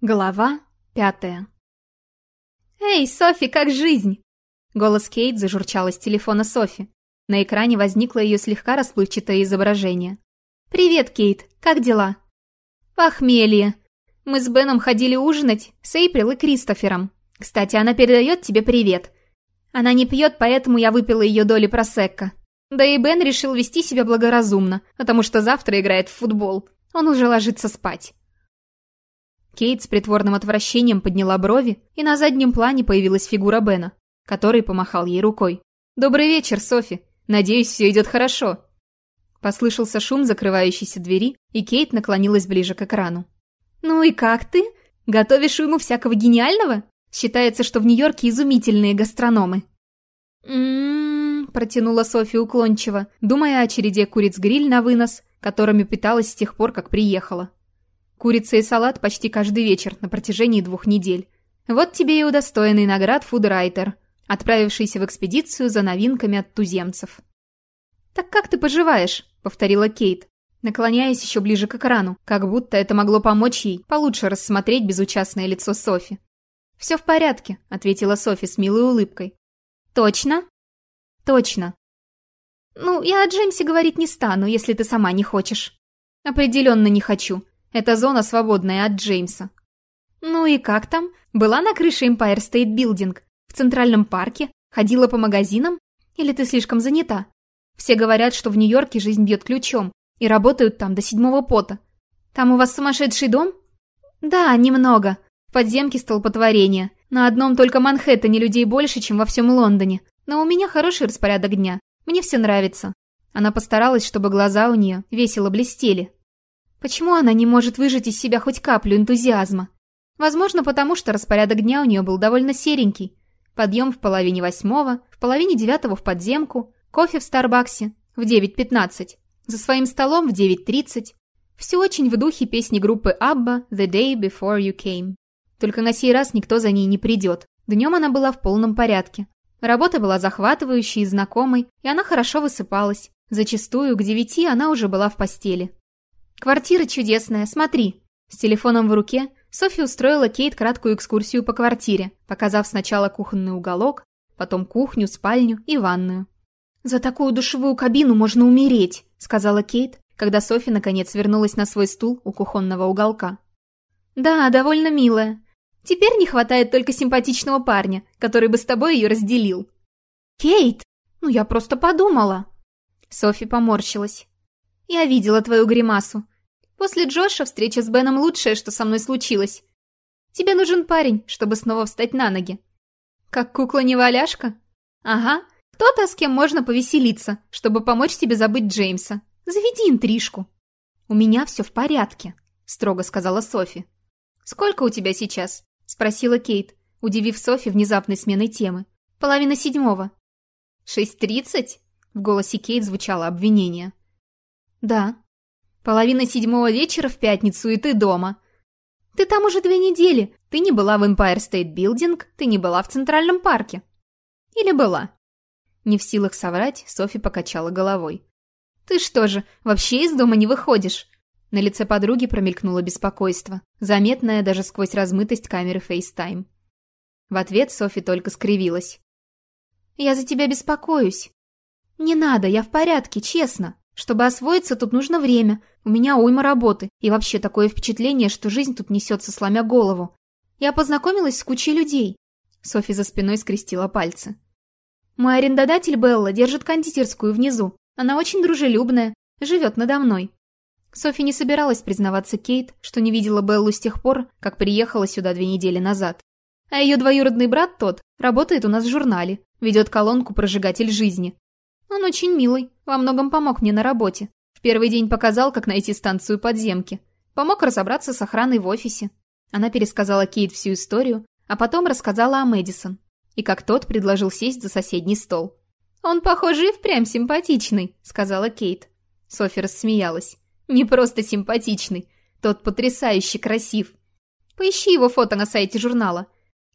Глава пятая «Эй, Софи, как жизнь?» Голос Кейт зажурчал из телефона Софи. На экране возникло ее слегка расплывчатое изображение. «Привет, Кейт, как дела?» «Похмелье. Мы с Беном ходили ужинать с Эйприл и Кристофером. Кстати, она передает тебе привет. Она не пьет, поэтому я выпила ее доли просекко. Да и Бен решил вести себя благоразумно, потому что завтра играет в футбол. Он уже ложится спать». Кейт с притворным отвращением подняла брови, и на заднем плане появилась фигура Бена, который помахал ей рукой. «Добрый вечер, Софи. Надеюсь, все идет хорошо». Послышался шум закрывающейся двери, и Кейт наклонилась ближе к экрану. «Ну и как ты? Готовишь ему всякого гениального? Считается, что в Нью-Йорке изумительные гастрономы». «М-м-м», протянула Софи уклончиво, думая о череде куриц-гриль на вынос, которыми питалась с тех пор, как приехала. Курица и салат почти каждый вечер на протяжении двух недель. Вот тебе и удостоенный наград фудрайтер, отправившийся в экспедицию за новинками от туземцев. «Так как ты поживаешь?» — повторила Кейт, наклоняясь еще ближе к экрану, как будто это могло помочь ей получше рассмотреть безучастное лицо Софи. «Все в порядке», — ответила Софи с милой улыбкой. «Точно?» «Точно». «Ну, я о Джеймсе говорить не стану, если ты сама не хочешь». «Определенно не хочу. Это зона, свободная от Джеймса. Ну и как там? Была на крыше Empire State Building? В Центральном парке? Ходила по магазинам? Или ты слишком занята? Все говорят, что в Нью-Йорке жизнь бьет ключом, и работают там до седьмого пота. Там у вас сумасшедший дом? Да, немного. В подземке столпотворение. На одном только Манхэттене людей больше, чем во всем Лондоне. Но у меня хороший распорядок дня. Мне все нравится. Она постаралась, чтобы глаза у нее весело блестели. Почему она не может выжать из себя хоть каплю энтузиазма? Возможно, потому что распорядок дня у нее был довольно серенький. Подъем в половине восьмого, в половине девятого в подземку, кофе в Старбаксе в 9.15, за своим столом в 9.30. Все очень в духе песни группы Абба «The Day Before You Came». Только на сей раз никто за ней не придет. Днем она была в полном порядке. Работа была захватывающей и знакомой, и она хорошо высыпалась. Зачастую к девяти она уже была в постели. «Квартира чудесная, смотри!» С телефоном в руке Софи устроила Кейт краткую экскурсию по квартире, показав сначала кухонный уголок, потом кухню, спальню и ванную. «За такую душевую кабину можно умереть», — сказала Кейт, когда Софи наконец вернулась на свой стул у кухонного уголка. «Да, довольно милая. Теперь не хватает только симпатичного парня, который бы с тобой ее разделил». «Кейт! Ну я просто подумала!» Софи поморщилась. Я видела твою гримасу. После Джоша встреча с Беном лучшее, что со мной случилось. Тебе нужен парень, чтобы снова встать на ноги. Как кукла-неваляшка? Ага, кто-то, с кем можно повеселиться, чтобы помочь тебе забыть Джеймса. Заведи интрижку. У меня все в порядке, строго сказала Софи. Сколько у тебя сейчас? Спросила Кейт, удивив Софи внезапной сменой темы. Половина седьмого. Шесть тридцать? В голосе Кейт звучало обвинение. «Да». «Половина седьмого вечера в пятницу, и ты дома». «Ты там уже две недели. Ты не была в Empire State Building, ты не была в Центральном парке». «Или была?» Не в силах соврать, Софи покачала головой. «Ты что же, вообще из дома не выходишь?» На лице подруги промелькнуло беспокойство, заметное даже сквозь размытость камеры FaceTime. В ответ Софи только скривилась. «Я за тебя беспокоюсь». «Не надо, я в порядке, честно». Чтобы освоиться, тут нужно время. У меня уйма работы. И вообще такое впечатление, что жизнь тут несется, сломя голову. Я познакомилась с кучей людей. Софи за спиной скрестила пальцы. Мой арендодатель Белла держит кондитерскую внизу. Она очень дружелюбная, живет надо мной. Софи не собиралась признаваться Кейт, что не видела Беллу с тех пор, как приехала сюда две недели назад. А ее двоюродный брат тот работает у нас в журнале, ведет колонку «Прожигатель жизни», он очень милый, во многом помог мне на работе. В первый день показал, как найти станцию подземки. Помог разобраться с охраной в офисе. Она пересказала Кейт всю историю, а потом рассказала о Мэдисон. И как тот предложил сесть за соседний стол. «Он, похоже, и впрямь симпатичный», — сказала Кейт. Софи рассмеялась. «Не просто симпатичный. Тот потрясающе красив. Поищи его фото на сайте журнала.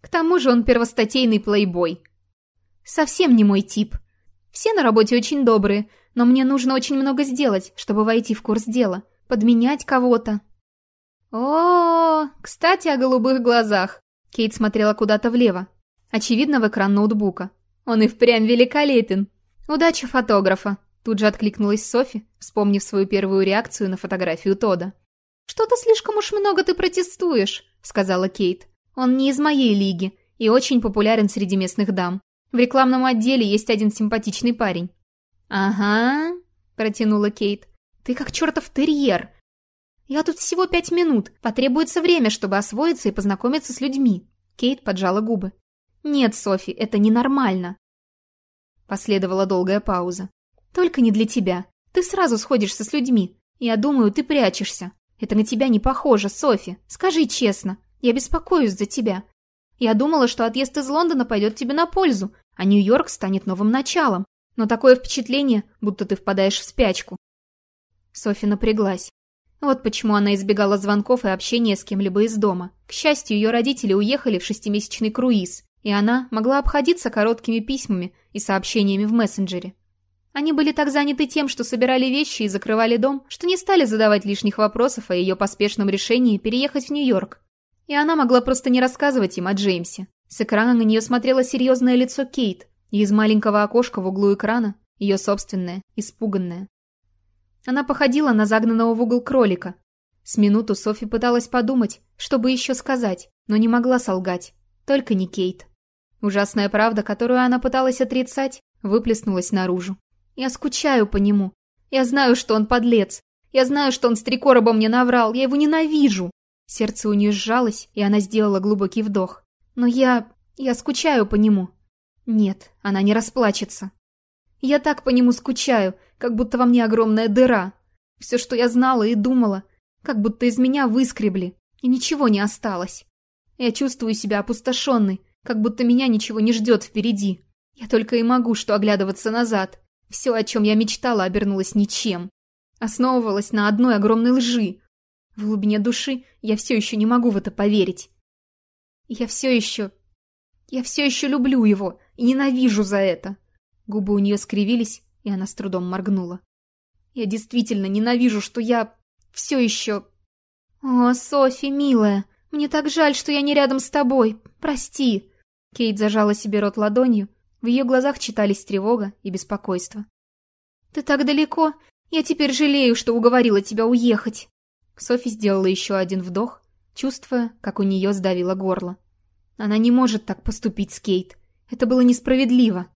К тому же он первостатейный плейбой». «Совсем не мой тип», все на работе очень добрые, но мне нужно очень много сделать, чтобы войти в курс дела, подменять кого-то. О, кстати, о голубых глазах. Кейт смотрела куда-то влево. Очевидно, в экран ноутбука. Он и впрямь великолепен. Удача фотографа. Тут же откликнулась Софи, вспомнив свою первую реакцию на фотографию Тода. «Что-то слишком уж много ты протестуешь», — сказала Кейт. «Он не из моей лиги и очень популярен среди местных дам. В рекламном отделе есть один симпатичный парень». «Ага», — протянула Кейт. «Ты как чертов терьер. Я тут всего пять минут. Потребуется время, чтобы освоиться и познакомиться с людьми». Кейт поджала губы. «Нет, Софи, это ненормально». Последовала долгая пауза. «Только не для тебя. Ты сразу сходишься с людьми. Я думаю, ты прячешься. Это на тебя не похоже, Софи. Скажи честно. Я беспокоюсь за тебя. Я думала, что отъезд из Лондона пойдет тебе на пользу, а Нью-Йорк станет новым началом. Но такое впечатление, будто ты впадаешь в спячку». Софи напряглась. Вот почему она избегала звонков и общения с кем-либо из дома. К счастью, ее родители уехали в шестимесячный круиз, и она могла обходиться короткими письмами и сообщениями в мессенджере. Они были так заняты тем, что собирали вещи и закрывали дом, что не стали задавать лишних вопросов о ее поспешном решении переехать в Нью-Йорк. И она могла просто не рассказывать им о Джеймсе. С экрана на нее смотрело серьезное лицо Кейт, и из маленького окошка в углу экрана ее собственное, испуганное. Она походила на загнанного в угол кролика. С минуту Софи пыталась подумать, чтобы еще сказать, но не могла солгать. Только не Кейт. Ужасная правда, которую она пыталась отрицать, выплеснулась наружу. Я скучаю по нему. Я знаю, что он подлец. Я знаю, что он с три короба мне наврал. Я его ненавижу. Сердце у нее сжалось, и она сделала глубокий вдох. Но я... я скучаю по нему. Нет, она не расплачется. Я так по нему скучаю, как будто во мне огромная дыра. Все, что я знала и думала, как будто из меня выскребли, и ничего не осталось. Я чувствую себя опустошенной, как будто меня ничего не ждет впереди. Я только и могу что оглядываться назад. Все, о чем я мечтала, обернулось ничем. Основывалось на одной огромной лжи. В глубине души я все еще не могу в это поверить. Я все еще... Я все еще люблю его и ненавижу за это. Губы у нее скривились, и она с трудом моргнула. Я действительно ненавижу, что я... все еще... О, Софи, милая, мне так жаль, что я не рядом с тобой. Прости. Кейт зажала себе рот ладонью. В ее глазах читались тревога и беспокойство. «Ты так далеко. Я теперь жалею, что уговорила тебя уехать». Софи сделала еще один вдох, чувствуя, как у нее сдавило горло. Она не может так поступить с Кейт. Это было несправедливо.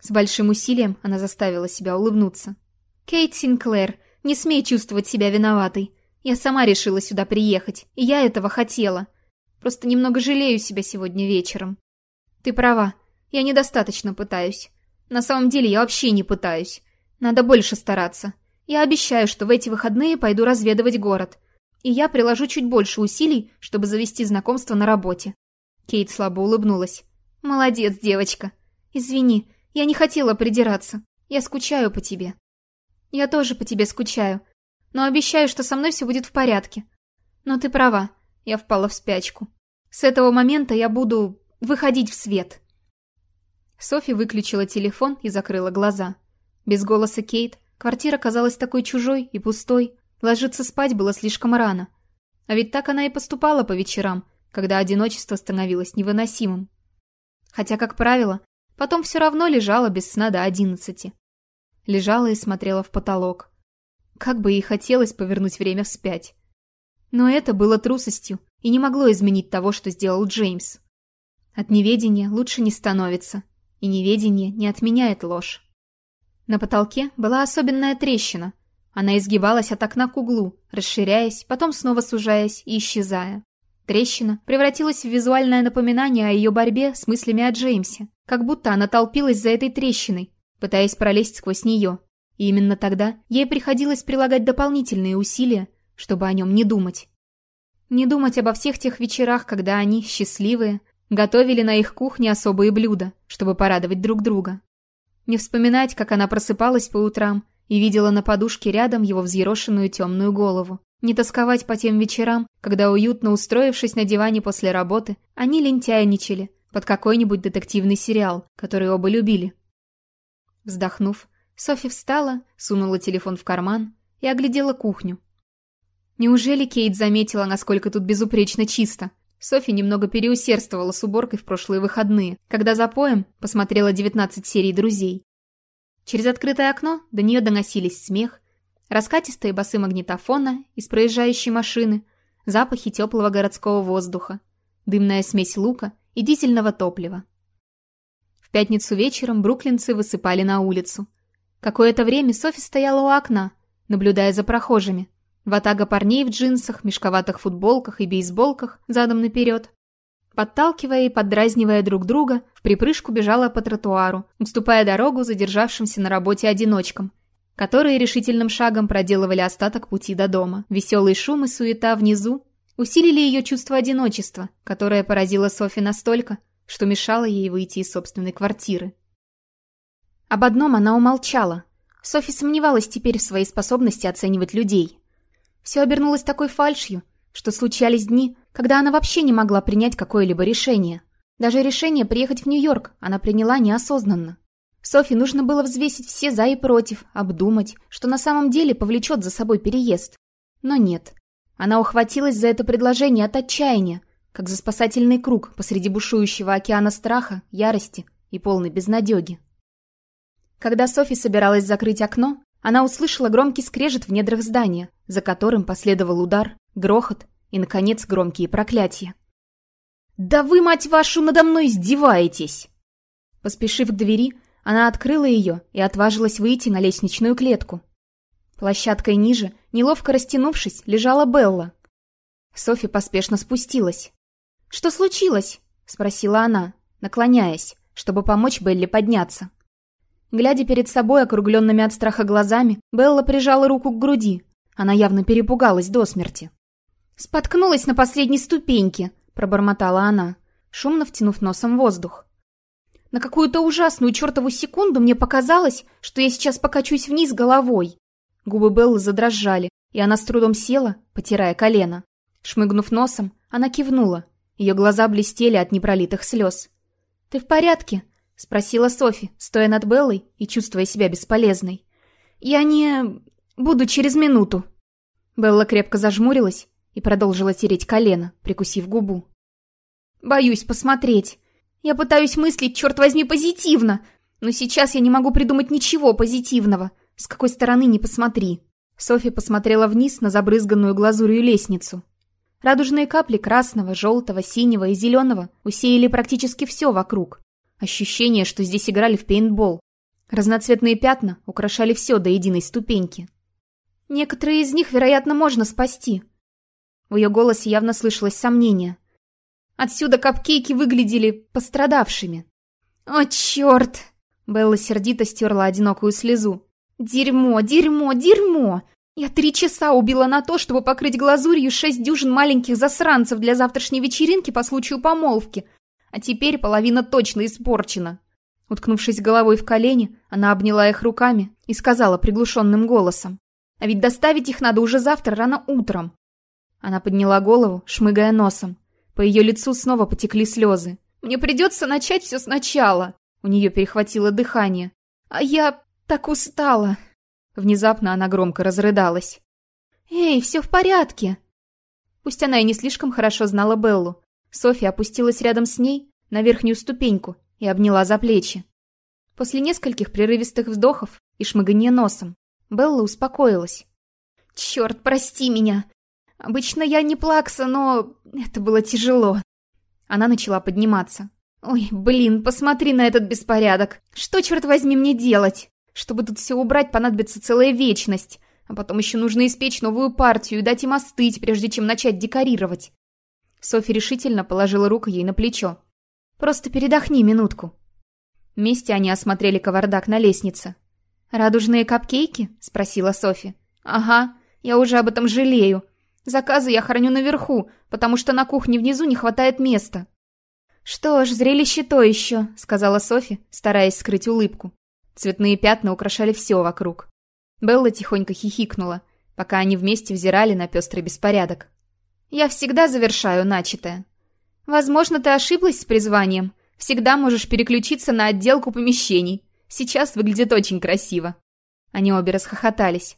С большим усилием она заставила себя улыбнуться. «Кейт Синклер, не смей чувствовать себя виноватой. Я сама решила сюда приехать, и я этого хотела. Просто немного жалею себя сегодня вечером. Ты права, я недостаточно пытаюсь. На самом деле я вообще не пытаюсь. Надо больше стараться. Я обещаю, что в эти выходные пойду разведывать город. И я приложу чуть больше усилий, чтобы завести знакомство на работе. Кейт слабо улыбнулась. «Молодец, девочка. Извини, я не хотела придираться. Я скучаю по тебе». «Я тоже по тебе скучаю. Но обещаю, что со мной все будет в порядке. Но ты права, я впала в спячку. С этого момента я буду выходить в свет». Софи выключила телефон и закрыла глаза. Без голоса Кейт квартира казалась такой чужой и пустой. Ложиться спать было слишком рано. А ведь так она и поступала по вечерам, когда одиночество становилось невыносимым. Хотя, как правило, потом все равно лежала без сна до одиннадцати. Лежала и смотрела в потолок. Как бы ей хотелось повернуть время вспять. Но это было трусостью и не могло изменить того, что сделал Джеймс. От неведения лучше не становится и неведение не отменяет ложь. На потолке была особенная трещина. Она изгибалась от окна к углу, расширяясь, потом снова сужаясь и исчезая. Трещина превратилась в визуальное напоминание о ее борьбе с мыслями о Джеймсе, как будто она толпилась за этой трещиной, пытаясь пролезть сквозь нее. И именно тогда ей приходилось прилагать дополнительные усилия, чтобы о нем не думать. Не думать обо всех тех вечерах, когда они, счастливые, Готовили на их кухне особые блюда, чтобы порадовать друг друга. Не вспоминать, как она просыпалась по утрам и видела на подушке рядом его взъерошенную темную голову. Не тосковать по тем вечерам, когда, уютно устроившись на диване после работы, они лентяйничали под какой-нибудь детективный сериал, который оба любили. Вздохнув, Софи встала, сунула телефон в карман и оглядела кухню. Неужели Кейт заметила, насколько тут безупречно чисто? Софи немного переусердствовала с уборкой в прошлые выходные, когда за поем посмотрела 19 серий «Друзей». Через открытое окно до нее доносились смех, раскатистые басы магнитофона из проезжающей машины, запахи теплого городского воздуха, дымная смесь лука и дизельного топлива. В пятницу вечером бруклинцы высыпали на улицу. Какое-то время Софи стояла у окна, наблюдая за прохожими. Ватага парней в джинсах, мешковатых футболках и бейсболках задом наперед. Подталкивая и поддразнивая друг друга, в припрыжку бежала по тротуару, уступая дорогу задержавшимся на работе одиночкам, которые решительным шагом проделывали остаток пути до дома. Веселый шум и суета внизу усилили ее чувство одиночества, которое поразило Софи настолько, что мешало ей выйти из собственной квартиры. Об одном она умолчала. Софи сомневалась теперь в своей способности оценивать людей. Все обернулось такой фальшью, что случались дни, когда она вообще не могла принять какое-либо решение. Даже решение приехать в Нью-Йорк она приняла неосознанно. Софи нужно было взвесить все за и против, обдумать, что на самом деле повлечет за собой переезд. Но нет. Она ухватилась за это предложение от отчаяния, как за спасательный круг посреди бушующего океана страха, ярости и полной безнадеги. Когда Софи собиралась закрыть окно, она услышала громкий скрежет в недрах здания, за которым последовал удар, грохот и, наконец, громкие проклятия. «Да вы, мать вашу, надо мной издеваетесь!» Поспешив к двери, она открыла ее и отважилась выйти на лестничную клетку. Площадкой ниже, неловко растянувшись, лежала Белла. Софи поспешно спустилась. «Что случилось?» — спросила она, наклоняясь, чтобы помочь Белли подняться. Глядя перед собой округленными от страха глазами, Белла прижала руку к груди. Она явно перепугалась до смерти. «Споткнулась на последней ступеньке», — пробормотала она, шумно втянув носом воздух. «На какую-то ужасную чертову секунду мне показалось, что я сейчас покачусь вниз головой». Губы Беллы задрожали, и она с трудом села, потирая колено. Шмыгнув носом, она кивнула, ее глаза блестели от непролитых слез. «Ты в порядке?» — спросила Софи, стоя над Беллой и чувствуя себя бесполезной. «Я не... буду через минуту». Белла крепко зажмурилась и продолжила тереть колено, прикусив губу. «Боюсь посмотреть. Я пытаюсь мыслить, черт возьми, позитивно, но сейчас я не могу придумать ничего позитивного. С какой стороны не посмотри». Софи посмотрела вниз на забрызганную глазурью лестницу. Радужные капли красного, желтого, синего и зеленого усеяли практически все вокруг. Ощущение, что здесь играли в пейнтбол. Разноцветные пятна украшали все до единой ступеньки. Некоторые из них, вероятно, можно спасти. В ее голосе явно слышалось сомнение. Отсюда капкейки выглядели пострадавшими. «О, черт!» Белла сердито стерла одинокую слезу. «Дерьмо, дерьмо, дерьмо! Я три часа убила на то, чтобы покрыть глазурью шесть дюжин маленьких засранцев для завтрашней вечеринки по случаю помолвки. А теперь половина точно испорчена. Уткнувшись головой в колени, она обняла их руками и сказала приглушенным голосом. «А ведь доставить их надо уже завтра рано утром». Она подняла голову, шмыгая носом. По ее лицу снова потекли слезы. «Мне придется начать все сначала». У нее перехватило дыхание. «А я так устала». Внезапно она громко разрыдалась. «Эй, все в порядке!» Пусть она и не слишком хорошо знала Беллу, Софья опустилась рядом с ней на верхнюю ступеньку и обняла за плечи. После нескольких прерывистых вздохов и шмыганья носом Белла успокоилась. «Черт, прости меня! Обычно я не плакса, но это было тяжело». Она начала подниматься. «Ой, блин, посмотри на этот беспорядок! Что, черт возьми, мне делать?» Чтобы тут все убрать, понадобится целая вечность. А потом еще нужно испечь новую партию и дать им остыть, прежде чем начать декорировать. Софья решительно положила руку ей на плечо. «Просто передохни минутку». Вместе они осмотрели кавардак на лестнице. «Радужные капкейки?» — спросила Софи. «Ага, я уже об этом жалею. Заказы я храню наверху, потому что на кухне внизу не хватает места». «Что ж, зрелище то еще», — сказала Софи, стараясь скрыть улыбку. Цветные пятна украшали все вокруг. Белла тихонько хихикнула, пока они вместе взирали на пестрый беспорядок. «Я всегда завершаю начатое. Возможно, ты ошиблась с призванием. Всегда можешь переключиться на отделку помещений. Сейчас выглядит очень красиво». Они обе расхохотались.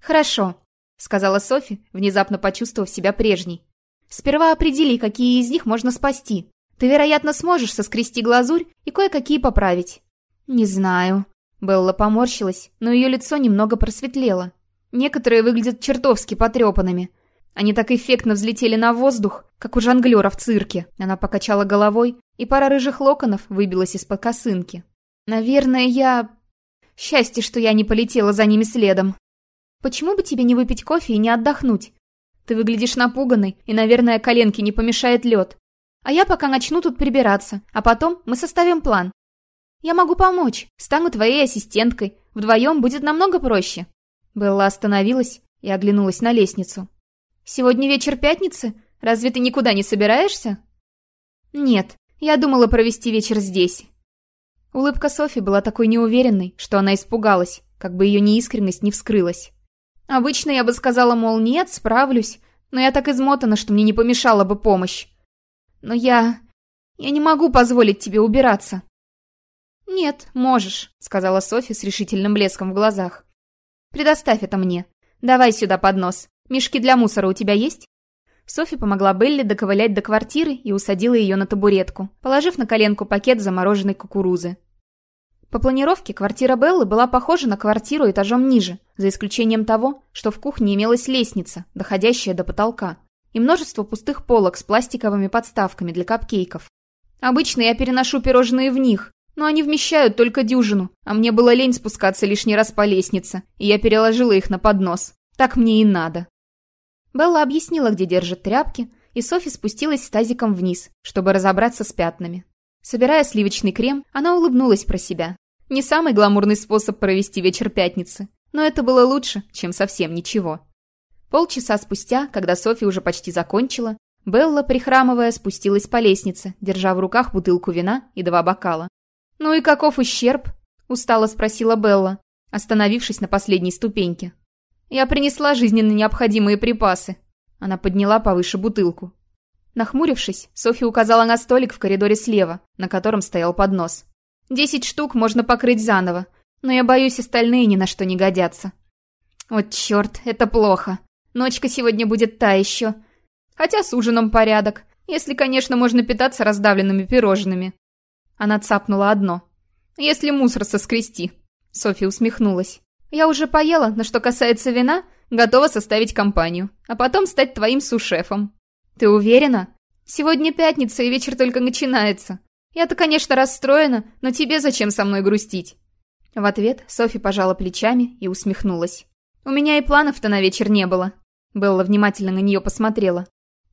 «Хорошо. Сказала Софи, внезапно почувствовав себя прежней. «Сперва определи, какие из них можно спасти. Ты, вероятно, сможешь соскрести глазурь и кое-какие поправить». «Не знаю». Белла поморщилась, но ее лицо немного просветлело. Некоторые выглядят чертовски потрепанными. Они так эффектно взлетели на воздух, как у жонглера в цирке. Она покачала головой, и пара рыжих локонов выбилась из-под косынки. «Наверное, я... Счастье, что я не полетела за ними следом. Почему бы тебе не выпить кофе и не отдохнуть? Ты выглядишь напуганной, и, наверное, коленки не помешает лед. А я пока начну тут прибираться, а потом мы составим план. Я могу помочь, стану твоей ассистенткой, вдвоем будет намного проще». Белла остановилась и оглянулась на лестницу. «Сегодня вечер пятницы? Разве ты никуда не собираешься?» «Нет, я думала провести вечер здесь». Улыбка Софи была такой неуверенной, что она испугалась, как бы ее неискренность не вскрылась. Обычно я бы сказала, мол, нет, справлюсь, но я так измотана, что мне не помешала бы помощь. Но я... я не могу позволить тебе убираться. «Нет, можешь», — сказала Софи с решительным блеском в глазах. «Предоставь это мне. Давай сюда поднос. Мешки для мусора у тебя есть?» Софи помогла Белли доковылять до квартиры и усадила ее на табуретку, положив на коленку пакет замороженной кукурузы. По планировке квартира Беллы была похожа на квартиру этажом ниже, за исключением того, что в кухне имелась лестница, доходящая до потолка, и множество пустых полок с пластиковыми подставками для капкейков. Обычно я переношу пирожные в них, но они вмещают только дюжину, а мне было лень спускаться лишний раз по лестнице, и я переложила их на поднос. Так мне и надо. Белла объяснила, где держит тряпки, и Софи спустилась с тазиком вниз, чтобы разобраться с пятнами. Собирая сливочный крем, она улыбнулась про себя. Не самый гламурный способ провести вечер пятницы, но это было лучше, чем совсем ничего. Полчаса спустя, когда Софи уже почти закончила, Белла, прихрамывая, спустилась по лестнице, держа в руках бутылку вина и два бокала. «Ну и каков ущерб?» – устало спросила Белла, остановившись на последней ступеньке. Я принесла жизненно необходимые припасы. Она подняла повыше бутылку. Нахмурившись, Софья указала на столик в коридоре слева, на котором стоял поднос. Десять штук можно покрыть заново, но я боюсь, остальные ни на что не годятся. Вот черт, это плохо. Ночка сегодня будет та еще. Хотя с ужином порядок, если, конечно, можно питаться раздавленными пирожными. Она цапнула одно. Если мусор соскрести. Софья усмехнулась. Я уже поела, но что касается вина, готова составить компанию, а потом стать твоим сушефом. Ты уверена? Сегодня пятница, и вечер только начинается. Я-то, конечно, расстроена, но тебе зачем со мной грустить?» В ответ Софи пожала плечами и усмехнулась. «У меня и планов-то на вечер не было». Белла внимательно на нее посмотрела.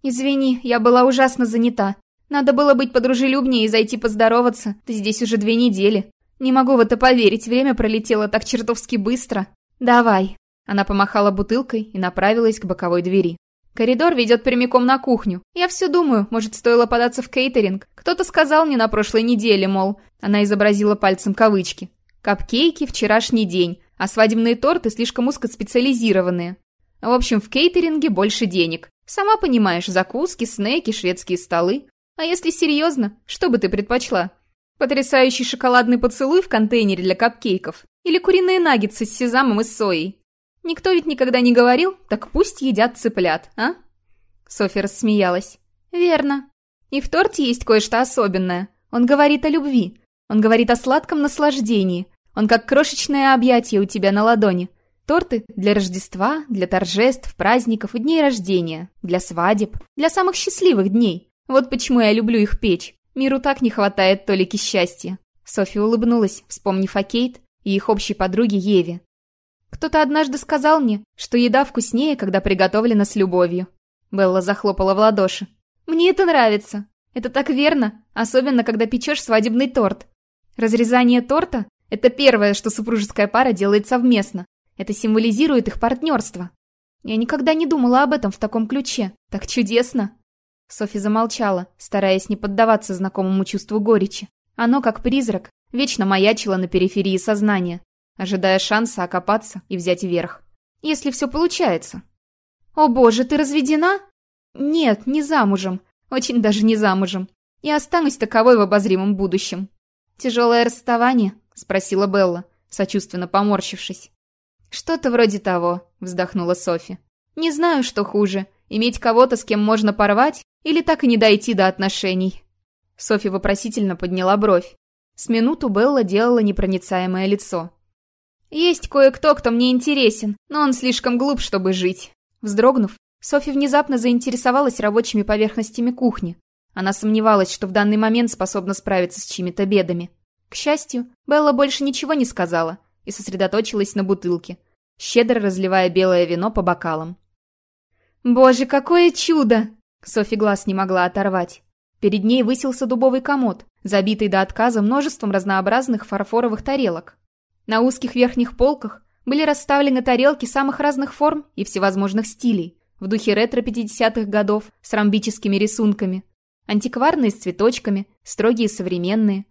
«Извини, я была ужасно занята. Надо было быть подружелюбнее и зайти поздороваться. Ты здесь уже две недели. Не могу в это поверить, время пролетело так чертовски быстро. Давай. Она помахала бутылкой и направилась к боковой двери. Коридор ведет прямиком на кухню. Я все думаю, может, стоило податься в кейтеринг. Кто-то сказал мне на прошлой неделе, мол, она изобразила пальцем кавычки. Капкейки – вчерашний день, а свадебные торты слишком узкоспециализированные. В общем, в кейтеринге больше денег. Сама понимаешь, закуски, снеки, шведские столы. А если серьезно, что бы ты предпочла? Потрясающий шоколадный поцелуй в контейнере для капкейков или куриные наггетсы с сезамом и соей. Никто ведь никогда не говорил, так пусть едят цыплят, а? Софья рассмеялась. Верно. И в торте есть кое-что особенное. Он говорит о любви. Он говорит о сладком наслаждении. Он как крошечное объятие у тебя на ладони. Торты для Рождества, для торжеств, праздников и дней рождения, для свадеб, для самых счастливых дней. Вот почему я люблю их печь. Миру так не хватает толики счастья. Софья улыбнулась, вспомнив о Кейт и их общей подруге Еве. Кто-то однажды сказал мне, что еда вкуснее, когда приготовлена с любовью. Белла захлопала в ладоши. Мне это нравится. Это так верно, особенно когда печешь свадебный торт. Разрезание торта – это первое, что супружеская пара делает совместно. Это символизирует их партнерство. Я никогда не думала об этом в таком ключе. Так чудесно. Софи замолчала, стараясь не поддаваться знакомому чувству горечи. Оно, как призрак, вечно маячило на периферии сознания, ожидая шанса окопаться и взять верх. Если все получается. «О боже, ты разведена?» «Нет, не замужем. Очень даже не замужем. И останусь таковой в обозримом будущем». «Тяжелое расставание?» — спросила Белла, сочувственно поморщившись. «Что-то вроде того», — вздохнула Софи. Не знаю, что хуже, иметь кого-то, с кем можно порвать, или так и не дойти до отношений. Софья вопросительно подняла бровь. С минуту Белла делала непроницаемое лицо. «Есть кое-кто, кто мне интересен, но он слишком глуп, чтобы жить». Вздрогнув, Софья внезапно заинтересовалась рабочими поверхностями кухни. Она сомневалась, что в данный момент способна справиться с чьими-то бедами. К счастью, Белла больше ничего не сказала и сосредоточилась на бутылке, щедро разливая белое вино по бокалам. «Боже, какое чудо!» Софи глаз не могла оторвать. Перед ней высился дубовый комод, забитый до отказа множеством разнообразных фарфоровых тарелок. На узких верхних полках были расставлены тарелки самых разных форм и всевозможных стилей, в духе ретро-50-х годов с ромбическими рисунками, антикварные с цветочками, строгие современные.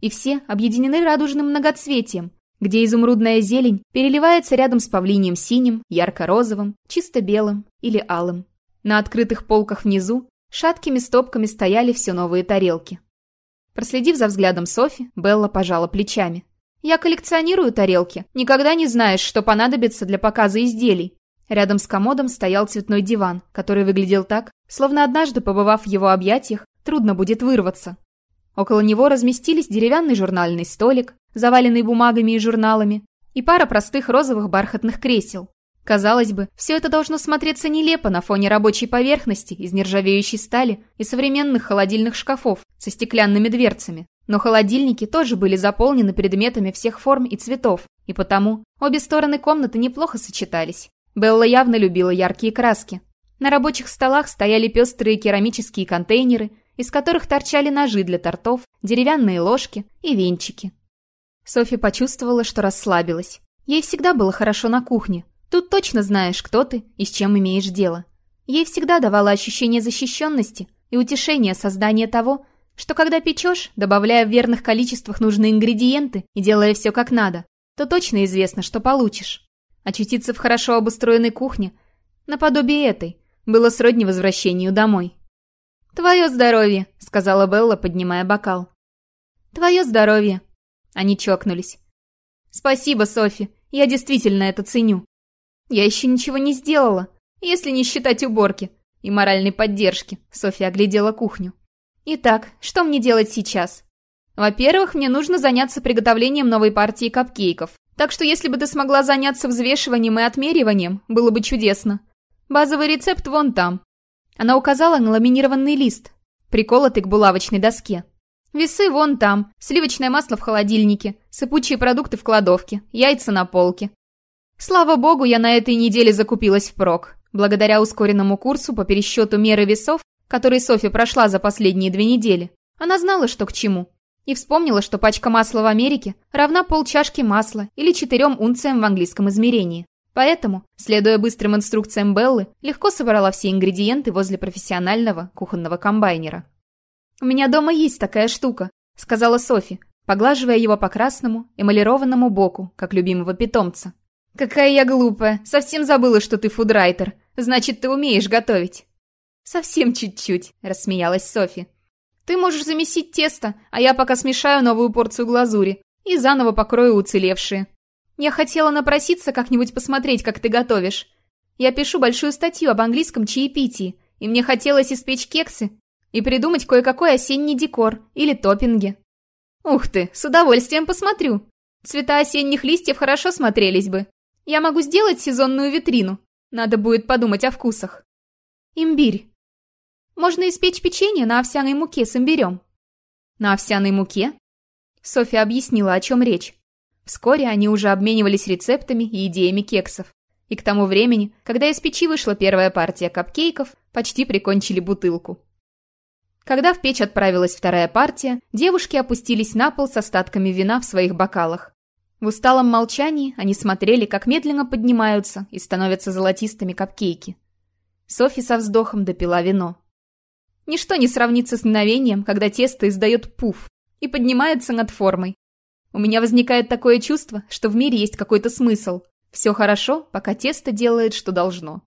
И все объединены радужным многоцветием, где изумрудная зелень переливается рядом с павлиньем синим, ярко-розовым, чисто белым или алым. На открытых полках внизу шаткими стопками стояли все новые тарелки. Проследив за взглядом Софи, Белла пожала плечами. «Я коллекционирую тарелки. Никогда не знаешь, что понадобится для показа изделий». Рядом с комодом стоял цветной диван, который выглядел так, словно однажды, побывав в его объятиях, трудно будет вырваться. Около него разместились деревянный журнальный столик, заваленный бумагами и журналами, и пара простых розовых бархатных кресел. Казалось бы, все это должно смотреться нелепо на фоне рабочей поверхности из нержавеющей стали и современных холодильных шкафов со стеклянными дверцами. Но холодильники тоже были заполнены предметами всех форм и цветов, и потому обе стороны комнаты неплохо сочетались. Белла явно любила яркие краски. На рабочих столах стояли пестрые керамические контейнеры, из которых торчали ножи для тортов, деревянные ложки и венчики. Софья почувствовала, что расслабилась. Ей всегда было хорошо на кухне, Тут точно знаешь, кто ты и с чем имеешь дело. Ей всегда давало ощущение защищенности и утешение создания того, что когда печешь, добавляя в верных количествах нужные ингредиенты и делая все как надо, то точно известно, что получишь. Очутиться в хорошо обустроенной кухне, наподобие этой, было сродни возвращению домой. «Твое здоровье», — сказала Белла, поднимая бокал. «Твое здоровье». Они чокнулись. «Спасибо, Софи, я действительно это ценю. Я еще ничего не сделала, если не считать уборки и моральной поддержки. Софья оглядела кухню. Итак, что мне делать сейчас? Во-первых, мне нужно заняться приготовлением новой партии капкейков. Так что если бы ты смогла заняться взвешиванием и отмериванием, было бы чудесно. Базовый рецепт вон там. Она указала на ламинированный лист, приколотый к булавочной доске. Весы вон там, сливочное масло в холодильнике, сыпучие продукты в кладовке, яйца на полке. Слава богу, я на этой неделе закупилась впрок. Благодаря ускоренному курсу по пересчету меры весов, который Софи прошла за последние две недели, она знала, что к чему. И вспомнила, что пачка масла в Америке равна полчашки масла или четырем унциям в английском измерении. Поэтому, следуя быстрым инструкциям Беллы, легко собрала все ингредиенты возле профессионального кухонного комбайнера. «У меня дома есть такая штука», — сказала Софи, поглаживая его по красному, эмалированному боку, как любимого питомца. «Какая я глупая! Совсем забыла, что ты фудрайтер. Значит, ты умеешь готовить!» «Совсем чуть-чуть», — рассмеялась Софи. «Ты можешь замесить тесто, а я пока смешаю новую порцию глазури и заново покрою уцелевшие. Я хотела напроситься как-нибудь посмотреть, как ты готовишь. Я пишу большую статью об английском чаепитии, и мне хотелось испечь кексы и придумать кое-какой осенний декор или топпинги. Ух ты, с удовольствием посмотрю. Цвета осенних листьев хорошо смотрелись бы, я могу сделать сезонную витрину. Надо будет подумать о вкусах. Имбирь. Можно испечь печенье на овсяной муке с имбирем. На овсяной муке? Софья объяснила, о чем речь. Вскоре они уже обменивались рецептами и идеями кексов. И к тому времени, когда из печи вышла первая партия капкейков, почти прикончили бутылку. Когда в печь отправилась вторая партия, девушки опустились на пол с остатками вина в своих бокалах. В усталом молчании они смотрели, как медленно поднимаются и становятся золотистыми капкейки. Софи со вздохом допила вино. Ничто не сравнится с мгновением, когда тесто издает пуф и поднимается над формой. У меня возникает такое чувство, что в мире есть какой-то смысл. Все хорошо, пока тесто делает, что должно.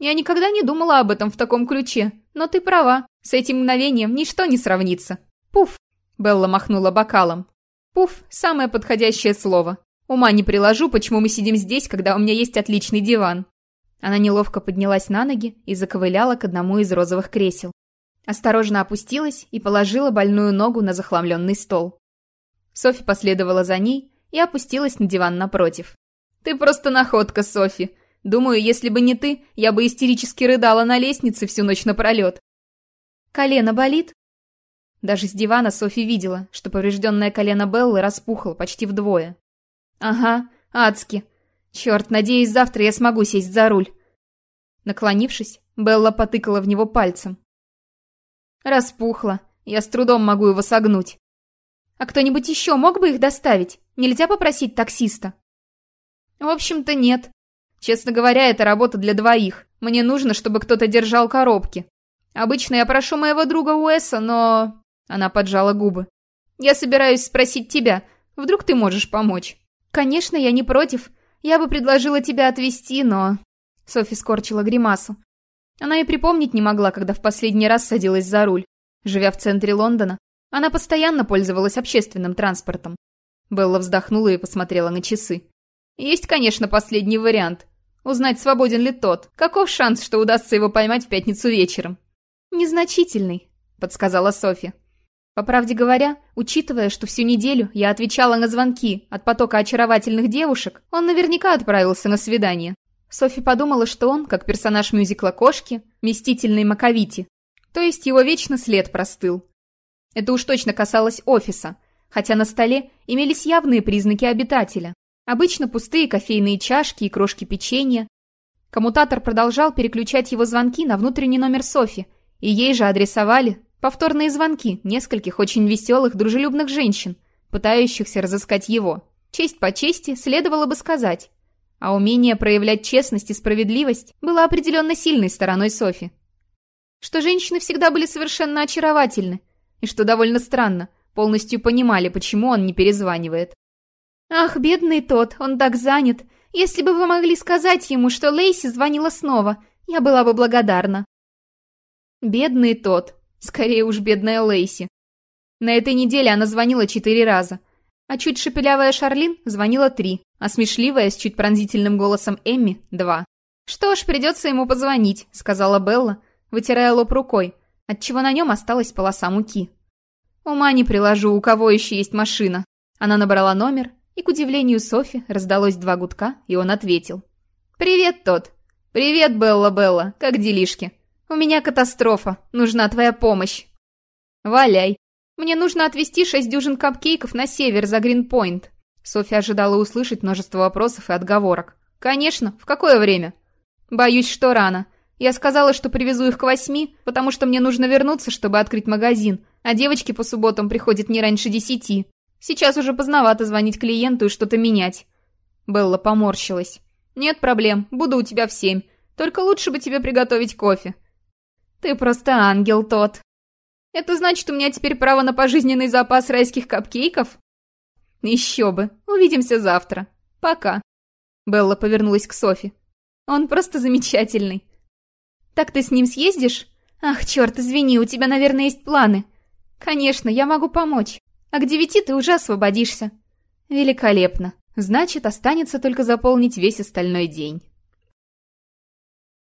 Я никогда не думала об этом в таком ключе, но ты права, с этим мгновением ничто не сравнится. Пуф! Белла махнула бокалом. Пуф – самое подходящее слово. Ума не приложу, почему мы сидим здесь, когда у меня есть отличный диван. Она неловко поднялась на ноги и заковыляла к одному из розовых кресел. Осторожно опустилась и положила больную ногу на захламленный стол. Софи последовала за ней и опустилась на диван напротив. «Ты просто находка, Софи. Думаю, если бы не ты, я бы истерически рыдала на лестнице всю ночь напролет». «Колено болит?» Даже с дивана Софи видела, что поврежденное колено Беллы распухло почти вдвое. «Ага, адски. Черт, надеюсь, завтра я смогу сесть за руль». Наклонившись, Белла потыкала в него пальцем. «Распухло. Я с трудом могу его согнуть. А кто-нибудь еще мог бы их доставить? Нельзя попросить таксиста?» В общем-то, нет. Честно говоря, это работа для двоих. Мне нужно, чтобы кто-то держал коробки. Обычно я прошу моего друга Уэса, но... Она поджала губы. Я собираюсь спросить тебя. Вдруг ты можешь помочь? Конечно, я не против. Я бы предложила тебя отвезти, но... Софи скорчила гримасу. Она и припомнить не могла, когда в последний раз садилась за руль. Живя в центре Лондона, она постоянно пользовалась общественным транспортом. Белла вздохнула и посмотрела на часы. Есть, конечно, последний вариант. Узнать, свободен ли тот. Каков шанс, что удастся его поймать в пятницу вечером? Незначительный, подсказала Софья. По правде говоря, учитывая, что всю неделю я отвечала на звонки от потока очаровательных девушек, он наверняка отправился на свидание. Софи подумала, что он, как персонаж мюзикла «Кошки», мстительный Маковити, то есть его вечно след простыл. Это уж точно касалось офиса, хотя на столе имелись явные признаки обитателя. Обычно пустые кофейные чашки и крошки печенья. Коммутатор продолжал переключать его звонки на внутренний номер Софи, и ей же адресовали повторные звонки нескольких очень веселых, дружелюбных женщин, пытающихся разыскать его. Честь по чести следовало бы сказать. А умение проявлять честность и справедливость было определенно сильной стороной Софи. Что женщины всегда были совершенно очаровательны, и что довольно странно, полностью понимали, почему он не перезванивает. «Ах, бедный тот, он так занят. Если бы вы могли сказать ему, что Лейси звонила снова, я была бы благодарна». Бедный тот. Скорее уж, бедная Лейси. На этой неделе она звонила четыре раза. А чуть шепелявая Шарлин звонила три, а смешливая с чуть пронзительным голосом Эмми — два. «Что ж, придется ему позвонить», — сказала Белла, вытирая лоб рукой, отчего на нем осталась полоса муки. «Ума не приложу, у кого еще есть машина». Она набрала номер и, к удивлению Софи, раздалось два гудка, и он ответил. «Привет, тот. «Привет, Белла-Белла. Как делишки? У меня катастрофа. Нужна твоя помощь». «Валяй. Мне нужно отвезти шесть дюжин капкейков на север за Гринпойнт». Софья ожидала услышать множество вопросов и отговорок. «Конечно. В какое время?» «Боюсь, что рано. Я сказала, что привезу их к восьми, потому что мне нужно вернуться, чтобы открыть магазин, а девочки по субботам приходят не раньше десяти. Сейчас уже поздновато звонить клиенту и что-то менять». Белла поморщилась. «Нет проблем, буду у тебя в семь. Только лучше бы тебе приготовить кофе». «Ты просто ангел тот». «Это значит, у меня теперь право на пожизненный запас райских капкейков?» «Еще бы. Увидимся завтра. Пока». Белла повернулась к Софи. «Он просто замечательный». «Так ты с ним съездишь?» «Ах, черт, извини, у тебя, наверное, есть планы». «Конечно, я могу помочь». А к девяти ты уже освободишься. Великолепно. Значит, останется только заполнить весь остальной день.